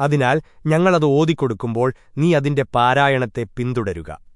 അതിനാൽ ഞങ്ങളത് ഓതിക്കൊടുക്കുമ്പോൾ നീ അതിന്റെ പാരായണത്തെ പിന്തുടരുക.